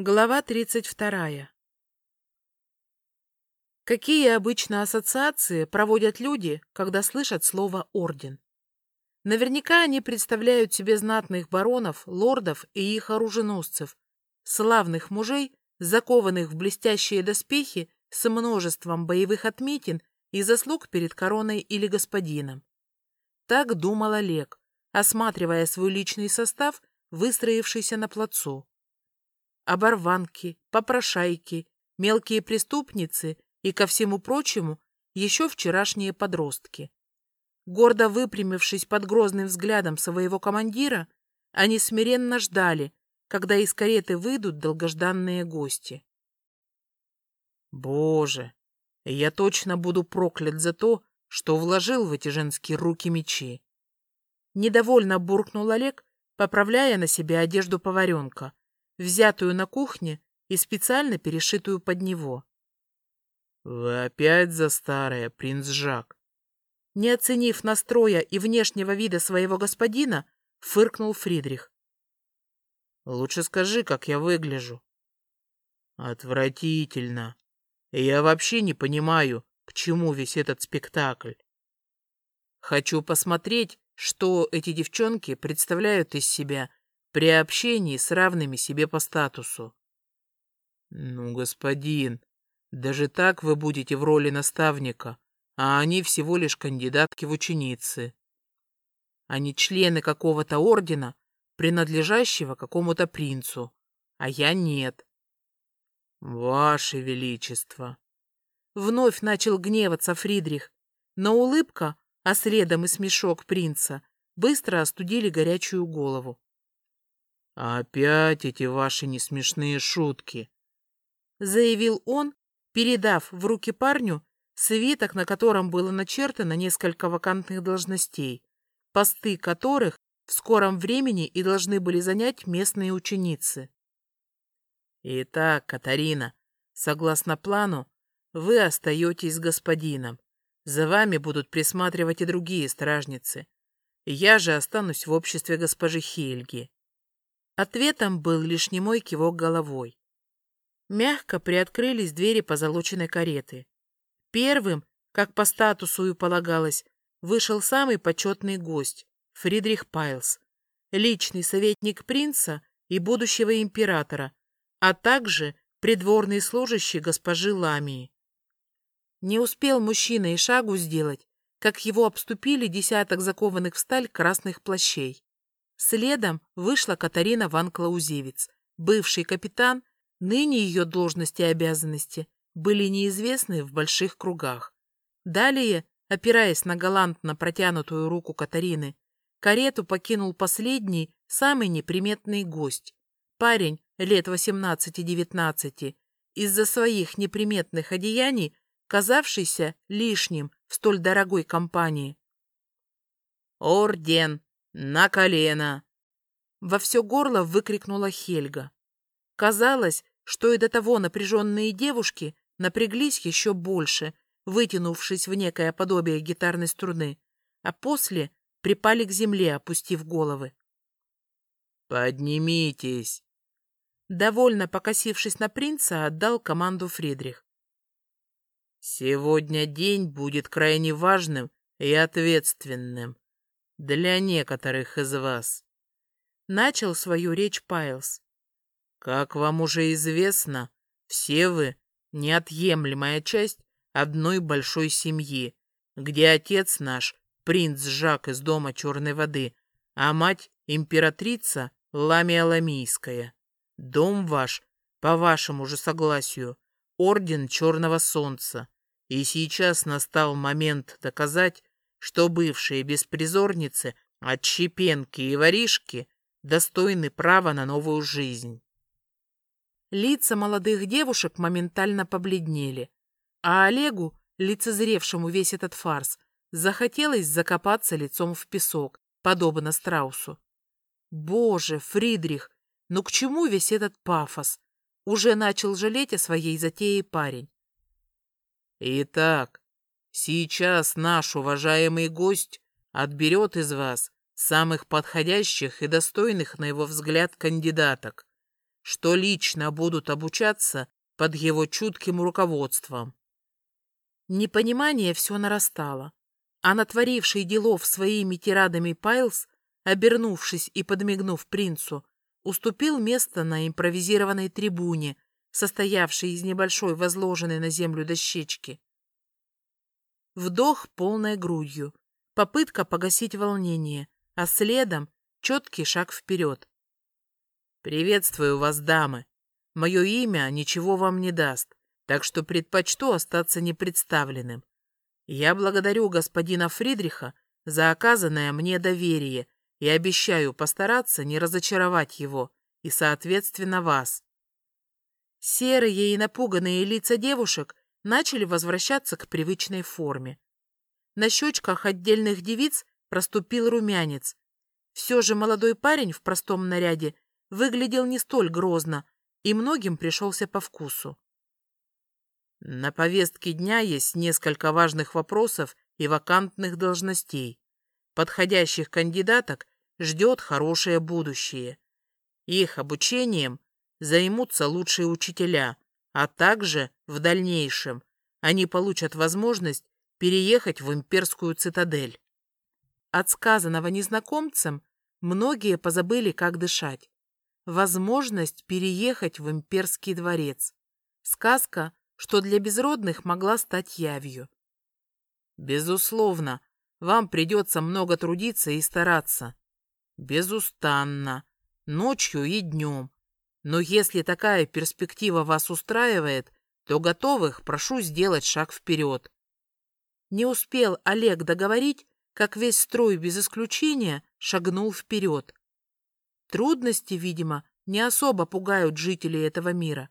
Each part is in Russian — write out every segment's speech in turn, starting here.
Глава 32. Какие обычно ассоциации проводят люди, когда слышат слово «орден»? Наверняка они представляют себе знатных баронов, лордов и их оруженосцев, славных мужей, закованных в блестящие доспехи с множеством боевых отметин и заслуг перед короной или господином. Так думал Олег, осматривая свой личный состав, выстроившийся на плацу оборванки, попрошайки, мелкие преступницы и, ко всему прочему, еще вчерашние подростки. Гордо выпрямившись под грозным взглядом своего командира, они смиренно ждали, когда из кареты выйдут долгожданные гости. Боже, я точно буду проклят за то, что вложил в эти женские руки мечи. Недовольно буркнул Олег, поправляя на себе одежду поваренка, взятую на кухне и специально перешитую под него. «Вы опять за старое, принц Жак!» Не оценив настроя и внешнего вида своего господина, фыркнул Фридрих. «Лучше скажи, как я выгляжу». «Отвратительно. Я вообще не понимаю, к чему весь этот спектакль. Хочу посмотреть, что эти девчонки представляют из себя при общении с равными себе по статусу. Ну, господин, даже так вы будете в роли наставника, а они всего лишь кандидатки в ученицы. Они члены какого-то ордена, принадлежащего какому-то принцу, а я нет. Ваше Величество! Вновь начал гневаться Фридрих, но улыбка, а следом и смешок принца, быстро остудили горячую голову. «Опять эти ваши несмешные шутки», — заявил он, передав в руки парню свиток, на котором было начертано несколько вакантных должностей, посты которых в скором времени и должны были занять местные ученицы. «Итак, Катарина, согласно плану, вы остаетесь с господином. За вами будут присматривать и другие стражницы. Я же останусь в обществе госпожи Хельги. Ответом был лишь немой кивок головой. Мягко приоткрылись двери позолоченной кареты. Первым, как по статусу и полагалось, вышел самый почетный гость — Фридрих Пайлс, личный советник принца и будущего императора, а также придворный служащий госпожи Ламии. Не успел мужчина и шагу сделать, как его обступили десяток закованных в сталь красных плащей. Следом вышла Катарина Ван Клаузевиц, бывший капитан, ныне ее должности и обязанности были неизвестны в больших кругах. Далее, опираясь на галантно протянутую руку Катарины, карету покинул последний, самый неприметный гость. Парень лет 18-19, из-за своих неприметных одеяний, казавшийся лишним в столь дорогой компании. «Орден!» «На колено!» Во все горло выкрикнула Хельга. Казалось, что и до того напряженные девушки напряглись еще больше, вытянувшись в некое подобие гитарной струны, а после припали к земле, опустив головы. «Поднимитесь!» Довольно покосившись на принца, отдал команду Фридрих. «Сегодня день будет крайне важным и ответственным для некоторых из вас. Начал свою речь Пайлс. Как вам уже известно, все вы — неотъемлемая часть одной большой семьи, где отец наш — принц Жак из дома Черной воды, а мать — императрица Ламия Ламийская. Дом ваш, по вашему же согласию, орден Черного Солнца. И сейчас настал момент доказать, что бывшие беспризорницы, отщепенки и воришки достойны права на новую жизнь. Лица молодых девушек моментально побледнели, а Олегу, лицезревшему весь этот фарс, захотелось закопаться лицом в песок, подобно страусу. Боже, Фридрих, ну к чему весь этот пафос? Уже начал жалеть о своей затее парень. Итак, Сейчас наш уважаемый гость отберет из вас самых подходящих и достойных, на его взгляд, кандидаток, что лично будут обучаться под его чутким руководством. Непонимание все нарастало, а натворивший делов своими тирадами Пайлз, обернувшись и подмигнув принцу, уступил место на импровизированной трибуне, состоявшей из небольшой возложенной на землю дощечки. Вдох полной грудью, попытка погасить волнение, а следом четкий шаг вперед. «Приветствую вас, дамы. Мое имя ничего вам не даст, так что предпочту остаться непредставленным. Я благодарю господина Фридриха за оказанное мне доверие и обещаю постараться не разочаровать его и, соответственно, вас. Серые и напуганные лица девушек начали возвращаться к привычной форме. На щечках отдельных девиц проступил румянец. Все же молодой парень в простом наряде выглядел не столь грозно и многим пришелся по вкусу. На повестке дня есть несколько важных вопросов и вакантных должностей. Подходящих кандидаток ждет хорошее будущее. Их обучением займутся лучшие учителя, а также в дальнейшем они получат возможность переехать в имперскую цитадель. От сказанного незнакомцам многие позабыли, как дышать. Возможность переехать в имперский дворец. Сказка что для безродных могла стать явью. Безусловно, вам придется много трудиться и стараться. Безустанно, ночью и днем. Но если такая перспектива вас устраивает, то готовых прошу сделать шаг вперед. Не успел Олег договорить, как весь строй без исключения шагнул вперед. Трудности, видимо, не особо пугают жителей этого мира.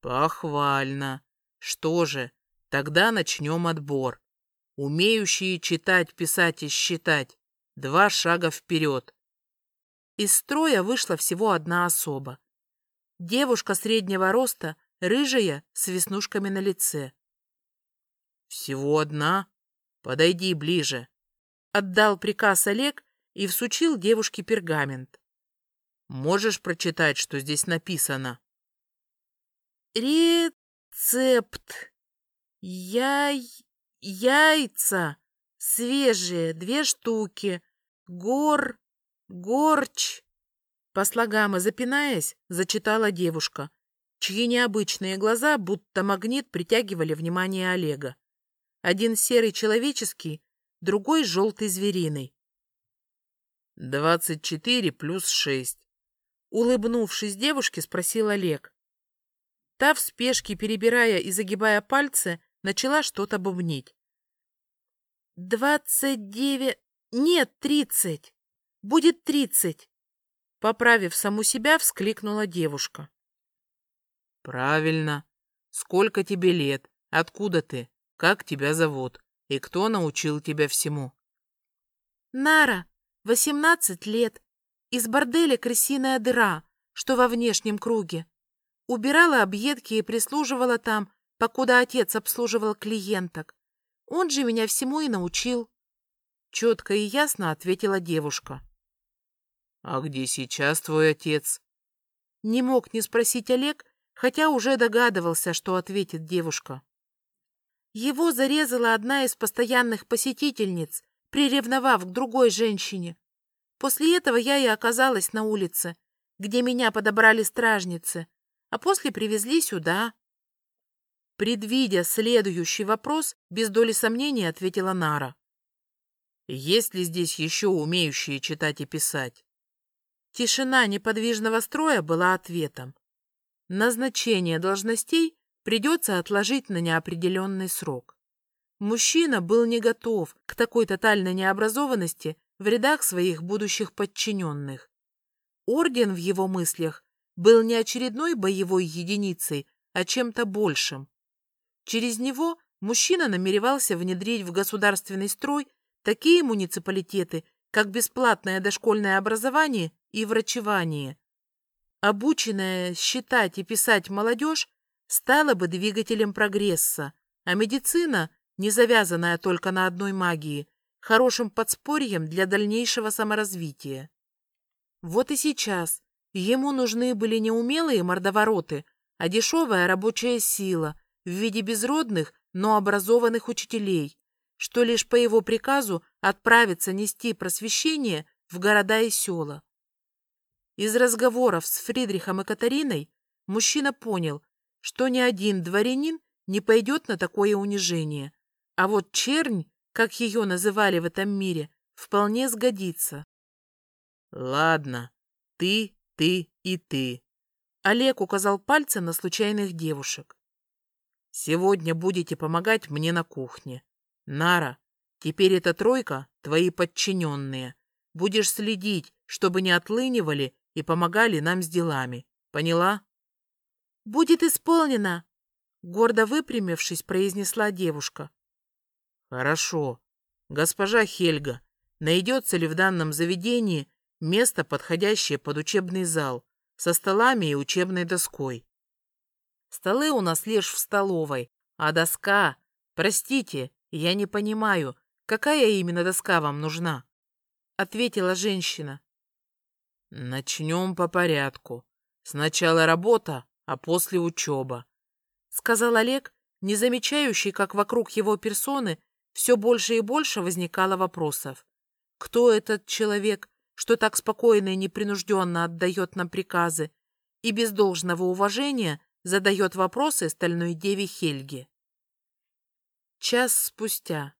Похвально. Что же, тогда начнем отбор. Умеющие читать, писать и считать. Два шага вперед. Из строя вышла всего одна особа. Девушка среднего роста, рыжая, с веснушками на лице. «Всего одна? Подойди ближе», — отдал приказ Олег и всучил девушке пергамент. «Можешь прочитать, что здесь написано?» Рецепт. Яй... Яйца. Свежие, две штуки. Гор... Горч. По слогам и запинаясь, зачитала девушка, чьи необычные глаза, будто магнит, притягивали внимание Олега. Один серый человеческий, другой желтый звериный. «Двадцать четыре плюс шесть», — улыбнувшись девушке, спросил Олег. Та в спешке, перебирая и загибая пальцы, начала что-то бубнить. «Двадцать девять... Нет, тридцать! Будет тридцать!» Поправив саму себя, вскликнула девушка. «Правильно. Сколько тебе лет? Откуда ты? Как тебя зовут? И кто научил тебя всему?» «Нара, восемнадцать лет. Из борделя «Крысиная дыра», что во внешнем круге. Убирала объедки и прислуживала там, покуда отец обслуживал клиенток. Он же меня всему и научил. Четко и ясно ответила девушка. «А где сейчас твой отец?» Не мог не спросить Олег, хотя уже догадывался, что ответит девушка. Его зарезала одна из постоянных посетительниц, приревновав к другой женщине. После этого я и оказалась на улице, где меня подобрали стражницы, а после привезли сюда. Предвидя следующий вопрос, без доли сомнения ответила Нара. Есть ли здесь еще умеющие читать и писать? Тишина неподвижного строя была ответом. Назначение должностей придется отложить на неопределенный срок. Мужчина был не готов к такой тотальной необразованности в рядах своих будущих подчиненных. Орден в его мыслях был не очередной боевой единицей, а чем-то большим. Через него мужчина намеревался внедрить в государственный строй такие муниципалитеты, как бесплатное дошкольное образование и врачевание. Обученная считать и писать молодежь стала бы двигателем прогресса, а медицина, не завязанная только на одной магии, хорошим подспорьем для дальнейшего саморазвития. Вот и сейчас Ему нужны были не умелые мордовороты, а дешевая рабочая сила в виде безродных, но образованных учителей, что лишь по его приказу отправится нести просвещение в города и села. Из разговоров с Фридрихом и Катариной мужчина понял, что ни один дворянин не пойдет на такое унижение, а вот чернь, как ее называли в этом мире, вполне сгодится. Ладно, ты, ты и ты. Олег указал пальцем на случайных девушек. Сегодня будете помогать мне на кухне. Нара, теперь эта тройка — твои подчиненные. Будешь следить, чтобы не отлынивали и помогали нам с делами. Поняла? Будет исполнено, гордо выпрямившись, произнесла девушка. Хорошо. Госпожа Хельга, найдется ли в данном заведении место, подходящее под учебный зал, со столами и учебной доской? Столы у нас лишь в столовой, а доска... Простите, я не понимаю, какая именно доска вам нужна? Ответила женщина. Начнем по порядку. Сначала работа, а после учеба. Сказал Олег, не замечающий, как вокруг его персоны все больше и больше возникало вопросов. Кто этот человек, что так спокойно и непринужденно отдает нам приказы и без должного уважения задает вопросы стальной деве Хельге? Час спустя.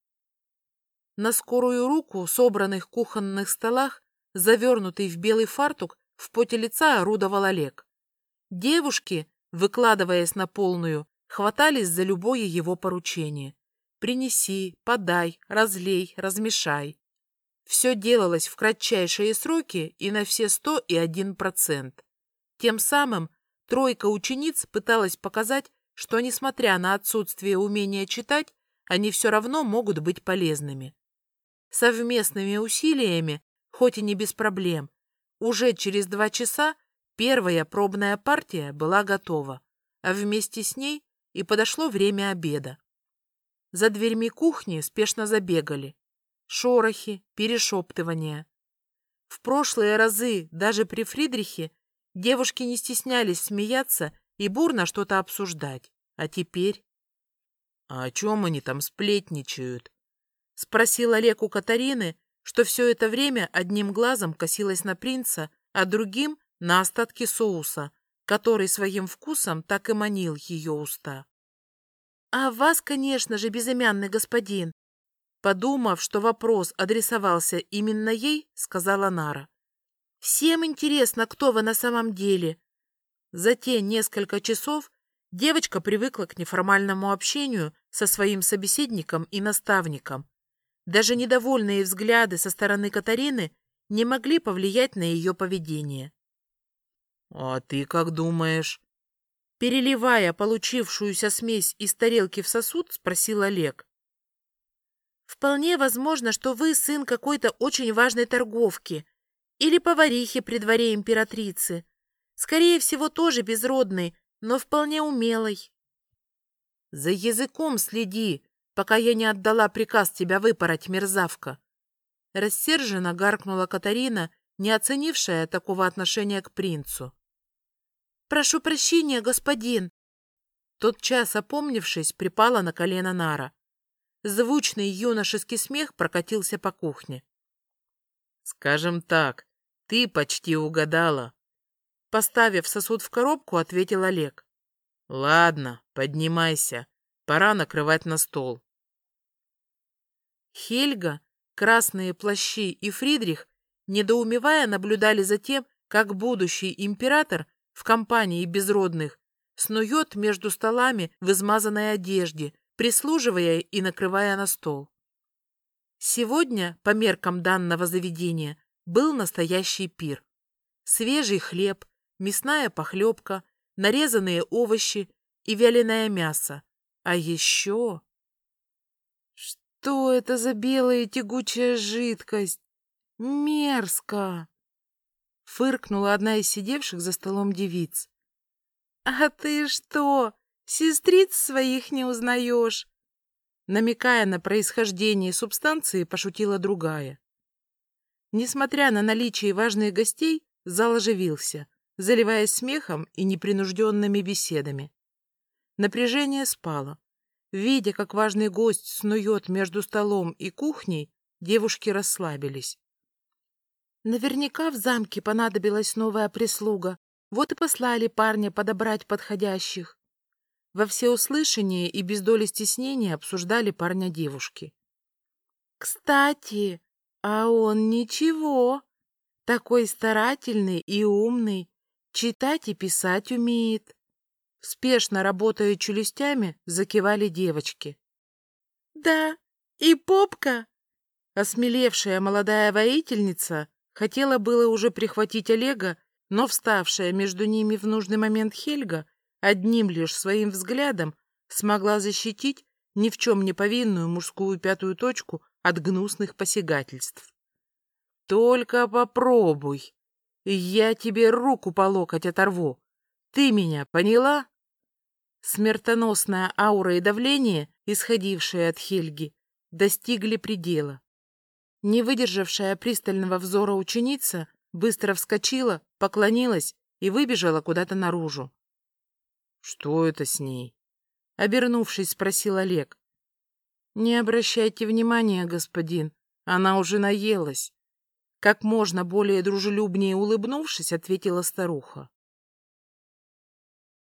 На скорую руку собранных кухонных столах, завернутый в белый фартук, в поте лица орудовал Олег. Девушки, выкладываясь на полную, хватались за любое его поручение. Принеси, подай, разлей, размешай. Все делалось в кратчайшие сроки и на все сто и один процент. Тем самым тройка учениц пыталась показать, что, несмотря на отсутствие умения читать, они все равно могут быть полезными. Совместными усилиями, хоть и не без проблем, уже через два часа первая пробная партия была готова, а вместе с ней и подошло время обеда. За дверьми кухни спешно забегали. Шорохи, перешептывания. В прошлые разы, даже при Фридрихе, девушки не стеснялись смеяться и бурно что-то обсуждать. А теперь... — А о чем они там сплетничают? — спросил Олег у Катарины, что все это время одним глазом косилась на принца, а другим — на остатки соуса, который своим вкусом так и манил ее уста. «А вас, конечно же, безымянный господин!» Подумав, что вопрос адресовался именно ей, сказала Нара. «Всем интересно, кто вы на самом деле». За те несколько часов девочка привыкла к неформальному общению со своим собеседником и наставником. Даже недовольные взгляды со стороны Катарины не могли повлиять на ее поведение. «А ты как думаешь?» Переливая получившуюся смесь из тарелки в сосуд, спросил Олег. «Вполне возможно, что вы сын какой-то очень важной торговки или поварихи при дворе императрицы. Скорее всего, тоже безродный, но вполне умелый». «За языком следи, пока я не отдала приказ тебя выпороть, мерзавка!» Рассерженно гаркнула Катарина, не оценившая такого отношения к принцу. «Прошу прощения, господин!» Тот час, опомнившись, припала на колено Нара. Звучный юношеский смех прокатился по кухне. «Скажем так, ты почти угадала!» Поставив сосуд в коробку, ответил Олег. «Ладно, поднимайся. Пора накрывать на стол». Хельга, красные плащи и Фридрих, недоумевая, наблюдали за тем, как будущий император в компании безродных, снует между столами в измазанной одежде, прислуживая и накрывая на стол. Сегодня, по меркам данного заведения, был настоящий пир. Свежий хлеб, мясная похлебка, нарезанные овощи и вяленое мясо. А еще... Что это за белая тягучая жидкость? Мерзко! Фыркнула одна из сидевших за столом девиц. «А ты что, сестриц своих не узнаешь?» Намекая на происхождение субстанции, пошутила другая. Несмотря на наличие важных гостей, зал оживился. заливаясь смехом и непринужденными беседами. Напряжение спало. Видя, как важный гость снует между столом и кухней, девушки расслабились. Наверняка в замке понадобилась новая прислуга, вот и послали парня подобрать подходящих. Во всеуслышание и без доли стеснения обсуждали парня девушки. «Кстати, а он ничего, такой старательный и умный, читать и писать умеет». Спешно работая челюстями, закивали девочки. «Да, и попка!» Осмелевшая молодая воительница хотела было уже прихватить Олега, но вставшая между ними в нужный момент Хельга одним лишь своим взглядом смогла защитить ни в чем не повинную мужскую пятую точку от гнусных посягательств. «Только попробуй, я тебе руку по локоть оторву. Ты меня поняла?» Смертоносная аура и давление, исходившие от Хельги, достигли предела. Не выдержавшая пристального взора ученица быстро вскочила, поклонилась и выбежала куда-то наружу. «Что это с ней?» — обернувшись, спросил Олег. «Не обращайте внимания, господин, она уже наелась». Как можно более дружелюбнее улыбнувшись, ответила старуха.